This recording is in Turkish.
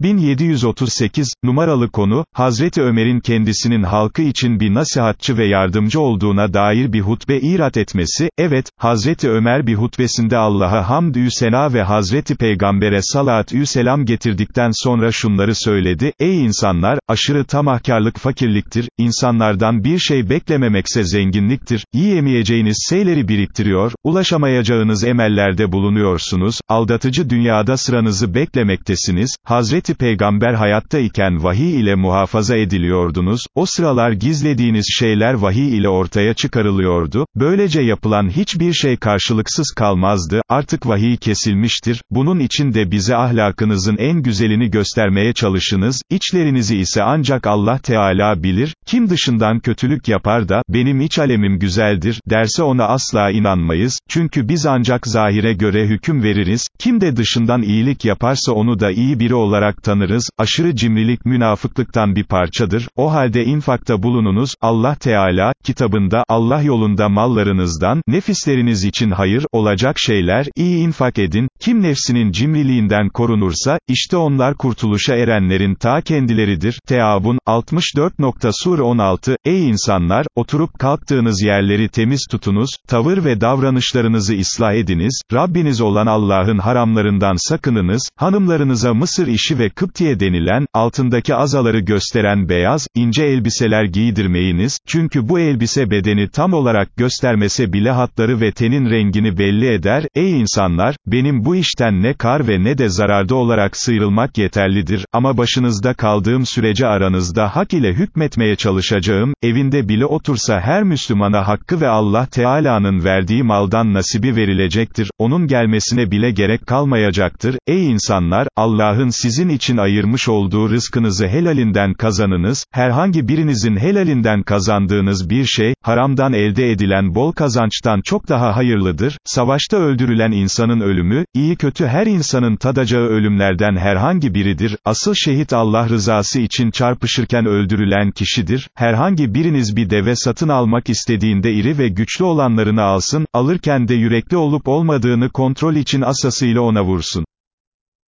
1738, numaralı konu, Hazreti Ömer'in kendisinin halkı için bir nasihatçı ve yardımcı olduğuna dair bir hutbe irat etmesi, evet, Hazreti Ömer bir hutbesinde Allah'a hamdü sena ve Hazreti Peygamber'e salatü selam getirdikten sonra şunları söyledi, ey insanlar, aşırı tamahkarlık fakirliktir, insanlardan bir şey beklememekse zenginliktir, yiyemeyeceğiniz şeyleri biriktiriyor, ulaşamayacağınız emellerde bulunuyorsunuz, aldatıcı dünyada sıranızı beklemektesiniz, Hazreti Hazreti Peygamber hayatta iken vahiy ile muhafaza ediliyordunuz, o sıralar gizlediğiniz şeyler vahiy ile ortaya çıkarılıyordu, böylece yapılan hiçbir şey karşılıksız kalmazdı, artık vahiy kesilmiştir, bunun için de bize ahlakınızın en güzelini göstermeye çalışınız, içlerinizi ise ancak Allah Teala bilir, kim dışından kötülük yapar da, benim iç alemim güzeldir, derse ona asla inanmayız, çünkü biz ancak zahire göre hüküm veririz, kim de dışından iyilik yaparsa onu da iyi biri olarak tanırız, aşırı cimrilik münafıklıktan bir parçadır, o halde infakta bulununuz, Allah Teala, kitabında, Allah yolunda mallarınızdan, nefisleriniz için hayır, olacak şeyler, iyi infak edin, kim nefsinin cimriliğinden korunursa, işte onlar kurtuluşa erenlerin ta kendileridir. Teabun, 64. Sur 16, Ey insanlar, oturup kalktığınız yerleri temiz tutunuz, tavır ve davranışlarınızı ıslah ediniz, Rabbiniz olan Allah'ın haramlarından sakınınız, hanımlarınıza Mısır işi ve Kıptiye denilen, altındaki azaları gösteren beyaz, ince elbiseler giydirmeyiniz, çünkü bu elbise bedeni tam olarak göstermese bile hatları ve tenin rengini belli eder, ey insanlar, benim bu işten ne kar ve ne de zararda olarak sıyrılmak yeterlidir, ama başınızda kaldığım sürece aranızda hak ile hükmetmeye çalışacağım, evinde bile otursa her Müslümana hakkı ve Allah Teala'nın verdiği maldan nasibi verilecektir, onun gelmesine bile gerek kalmayacaktır, ey insanlar, Allah'ın sizin için ayırmış olduğu rızkınızı helalinden kazanınız, herhangi birinizin helalinden kazandığınız bir şey, haramdan elde edilen bol kazançtan çok daha hayırlıdır, savaşta öldürülen insanın ölümü, iyi kötü her insanın tadacağı ölümlerden herhangi biridir, asıl şehit Allah rızası için çarpışırken öldürülen kişidir, herhangi biriniz bir deve satın almak istediğinde iri ve güçlü olanlarını alsın, alırken de yürekli olup olmadığını kontrol için asasıyla ona vursun.